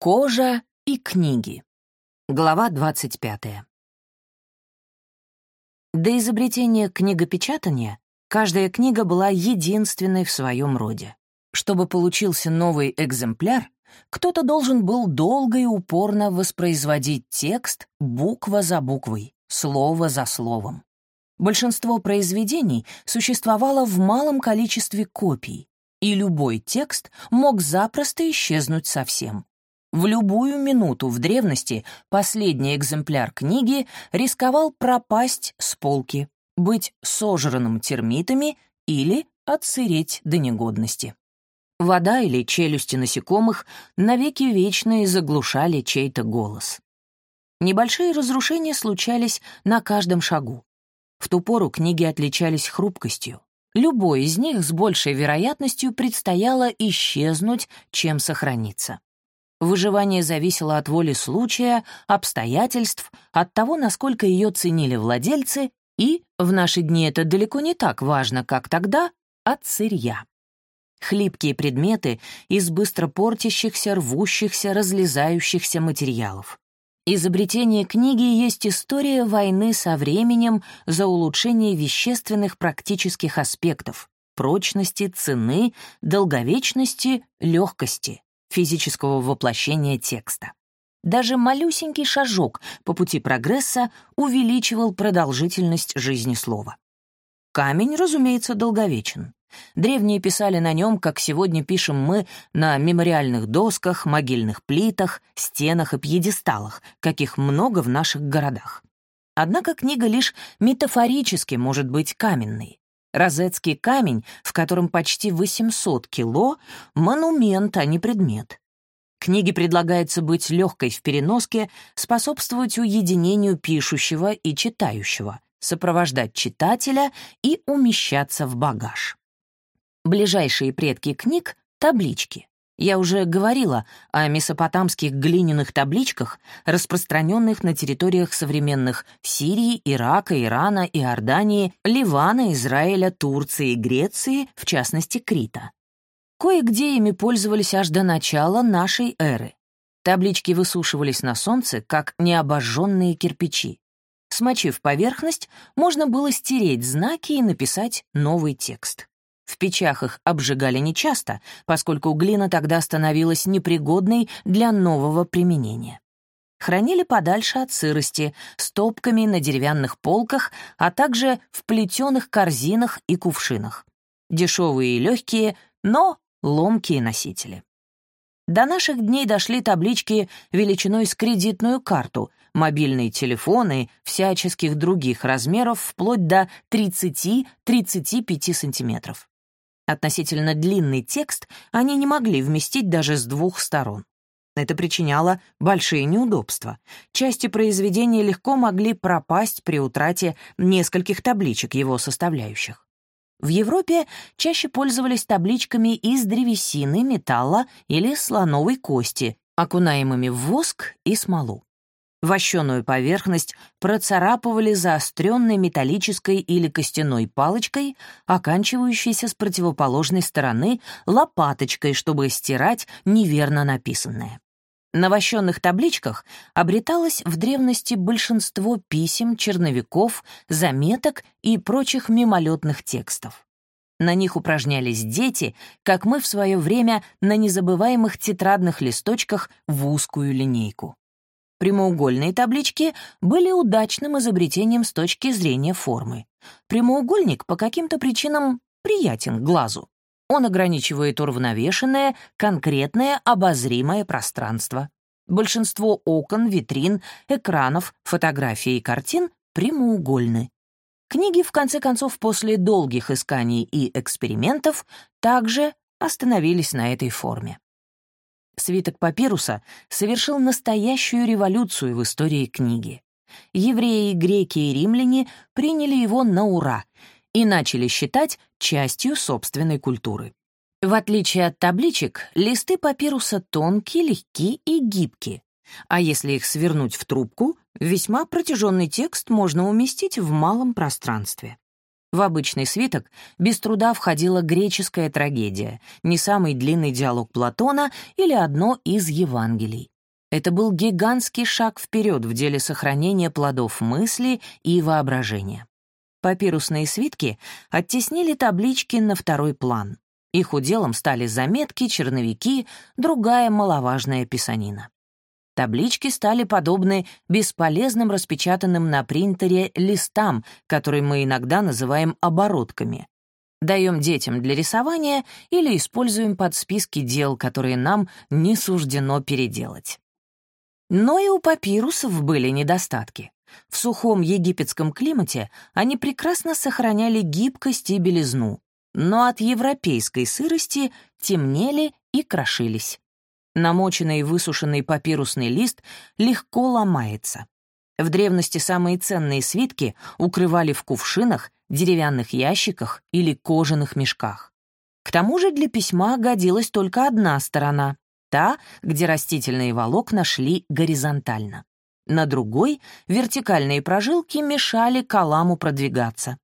Кожа и книги. Глава 25. До изобретения книгопечатания каждая книга была единственной в своем роде. Чтобы получился новый экземпляр, кто-то должен был долго и упорно воспроизводить текст буква за буквой, слово за словом. Большинство произведений существовало в малом количестве копий, и любой текст мог запросто исчезнуть совсем. В любую минуту в древности последний экземпляр книги рисковал пропасть с полки, быть сожранным термитами или отсыреть до негодности. Вода или челюсти насекомых навеки вечные заглушали чей-то голос. Небольшие разрушения случались на каждом шагу. В ту пору книги отличались хрупкостью. Любой из них с большей вероятностью предстояло исчезнуть, чем сохраниться. Выживание зависело от воли случая, обстоятельств, от того, насколько ее ценили владельцы, и, в наши дни это далеко не так важно, как тогда, от сырья. Хлипкие предметы из быстро портящихся, рвущихся, разлезающихся материалов. Изобретение книги есть история войны со временем за улучшение вещественных практических аспектов, прочности, цены, долговечности, легкости физического воплощения текста. Даже малюсенький шажок по пути прогресса увеличивал продолжительность жизни слова. Камень, разумеется, долговечен. Древние писали на нем, как сегодня пишем мы, на мемориальных досках, могильных плитах, стенах и пьедесталах, каких много в наших городах. Однако книга лишь метафорически может быть каменной. Розетский камень, в котором почти 800 кило, — монумент, а не предмет. Книге предлагается быть легкой в переноске, способствовать уединению пишущего и читающего, сопровождать читателя и умещаться в багаж. Ближайшие предки книг — таблички. Я уже говорила о месопотамских глиняных табличках, распространенных на территориях современных Сирии, Ирака, Ирана, Иордании, Ливана, Израиля, Турции Греции, в частности, Крита. Кое-где ими пользовались аж до начала нашей эры. Таблички высушивались на солнце, как необожженные кирпичи. Смочив поверхность, можно было стереть знаки и написать новый текст. В печах их обжигали нечасто, поскольку глина тогда становилась непригодной для нового применения. Хранили подальше от сырости, стопками на деревянных полках, а также в плетеных корзинах и кувшинах. Дешевые и легкие, но ломкие носители. До наших дней дошли таблички величиной с кредитную карту, мобильные телефоны всяческих других размеров вплоть до 30-35 сантиметров. Относительно длинный текст они не могли вместить даже с двух сторон. Это причиняло большие неудобства. Части произведения легко могли пропасть при утрате нескольких табличек его составляющих. В Европе чаще пользовались табличками из древесины, металла или слоновой кости, окунаемыми в воск и смолу. Вощеную поверхность процарапывали заостренной металлической или костяной палочкой, оканчивающейся с противоположной стороны лопаточкой, чтобы стирать неверно написанное. На вощенных табличках обреталось в древности большинство писем, черновиков, заметок и прочих мимолетных текстов. На них упражнялись дети, как мы в свое время на незабываемых тетрадных листочках в узкую линейку. Прямоугольные таблички были удачным изобретением с точки зрения формы. Прямоугольник по каким-то причинам приятен глазу. Он ограничивает уравновешенное, конкретное, обозримое пространство. Большинство окон, витрин, экранов, фотографий и картин прямоугольны. Книги, в конце концов, после долгих исканий и экспериментов, также остановились на этой форме свиток папируса совершил настоящую революцию в истории книги. Евреи, греки и римляне приняли его на ура и начали считать частью собственной культуры. В отличие от табличек, листы папируса тонкие, легкие и гибкие, а если их свернуть в трубку, весьма протяженный текст можно уместить в малом пространстве. В обычный свиток без труда входила греческая трагедия, не самый длинный диалог Платона или одно из Евангелий. Это был гигантский шаг вперед в деле сохранения плодов мысли и воображения. Папирусные свитки оттеснили таблички на второй план. Их уделом стали заметки, черновики, другая маловажная писанина. Таблички стали подобны бесполезным распечатанным на принтере листам, которые мы иногда называем оборотками. Даем детям для рисования или используем под списки дел, которые нам не суждено переделать. Но и у папирусов были недостатки. В сухом египетском климате они прекрасно сохраняли гибкость и белизну, но от европейской сырости темнели и крошились. Намоченный и высушенный папирусный лист легко ломается. В древности самые ценные свитки укрывали в кувшинах, деревянных ящиках или кожаных мешках. К тому же для письма годилась только одна сторона — та, где растительные волокна шли горизонтально. На другой вертикальные прожилки мешали каламу продвигаться.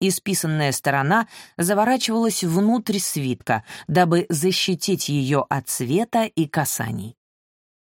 Исписанная сторона заворачивалась внутрь свитка, дабы защитить ее от света и касаний.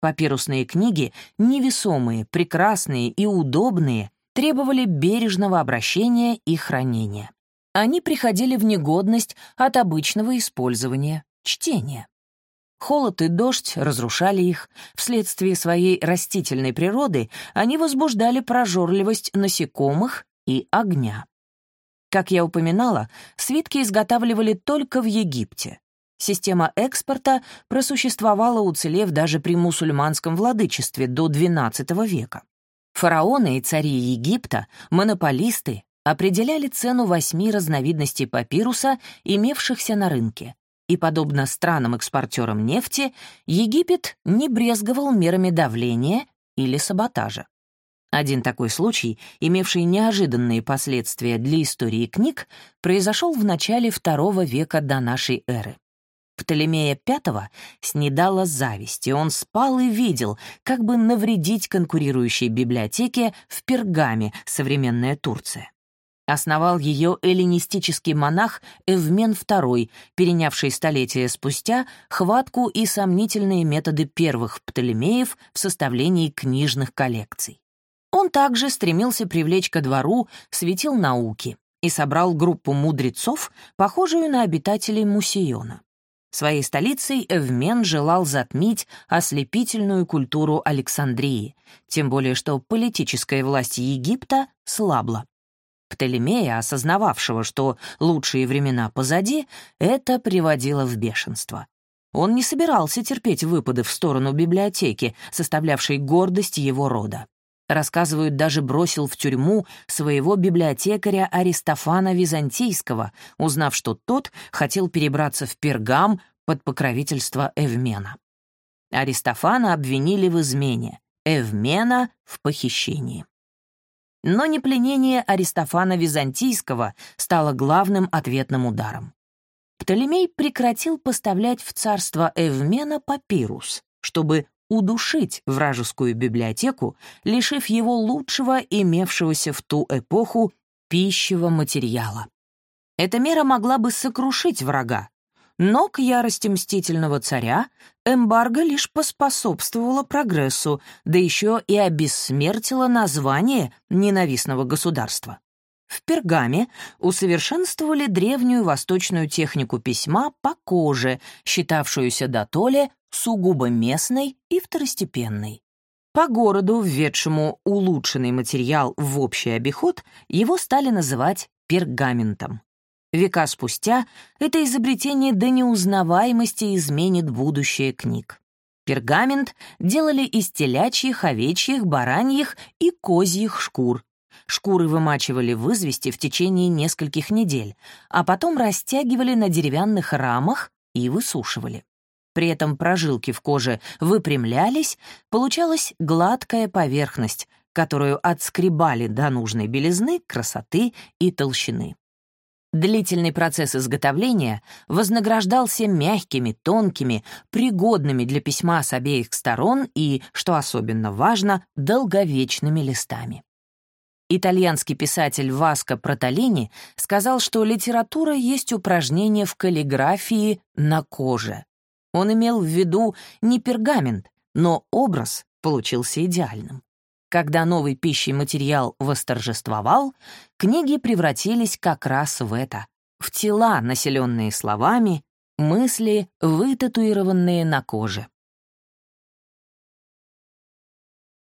Папирусные книги, невесомые, прекрасные и удобные, требовали бережного обращения и хранения. Они приходили в негодность от обычного использования, чтения. Холод и дождь разрушали их. Вследствие своей растительной природы они возбуждали прожорливость насекомых и огня. Как я упоминала, свитки изготавливали только в Египте. Система экспорта просуществовала, уцелев даже при мусульманском владычестве до XII века. Фараоны и цари Египта, монополисты, определяли цену восьми разновидностей папируса, имевшихся на рынке. И, подобно странам-экспортерам нефти, Египет не брезговал мерами давления или саботажа. Один такой случай, имевший неожиданные последствия для истории книг, произошел в начале II века до нашей эры. Птолемея V снедала зависть, и он спал и видел, как бы навредить конкурирующей библиотеке в Пергаме, современная Турция. Основал ее эллинистический монах Эвмен II, перенявший столетия спустя хватку и сомнительные методы первых Птолемеев в составлении книжных коллекций. Он также стремился привлечь ко двору светил науки и собрал группу мудрецов, похожую на обитателей Мусиона. Своей столицей Эвмен желал затмить ослепительную культуру Александрии, тем более что политическая власть Египта слабла. Птолемея, осознававшего, что лучшие времена позади, это приводило в бешенство. Он не собирался терпеть выпады в сторону библиотеки, составлявшей гордость его рода. Рассказывают, даже бросил в тюрьму своего библиотекаря Аристофана Византийского, узнав, что тот хотел перебраться в Пергам под покровительство Эвмена. Аристофана обвинили в измене, Эвмена — в похищении. Но не пленение Аристофана Византийского стало главным ответным ударом. Птолемей прекратил поставлять в царство Эвмена папирус, чтобы удушить вражескую библиотеку, лишив его лучшего имевшегося в ту эпоху пищевого материала. Эта мера могла бы сокрушить врага, но к ярости мстительного царя эмбарго лишь поспособствовало прогрессу, да еще и обессмертило название ненавистного государства. В Пергаме усовершенствовали древнюю восточную технику письма по коже, считавшуюся дотоле сугубо местной и второстепенной. По городу, введшему улучшенный материал в общий обиход, его стали называть пергаментом. Века спустя это изобретение до неузнаваемости изменит будущее книг. Пергамент делали из телячьих, овечьих, бараньих и козьих шкур. Шкуры вымачивали в извести в течение нескольких недель, а потом растягивали на деревянных рамах и высушивали при этом прожилки в коже выпрямлялись, получалась гладкая поверхность, которую отскребали до нужной белизны, красоты и толщины. Длительный процесс изготовления вознаграждался мягкими, тонкими, пригодными для письма с обеих сторон и, что особенно важно, долговечными листами. Итальянский писатель Васко Протолини сказал, что литература есть упражнение в каллиграфии на коже. Он имел в виду не пергамент, но образ получился идеальным. Когда новый пищей материал восторжествовал, книги превратились как раз в это — в тела, населенные словами, мысли, вытатуированные на коже.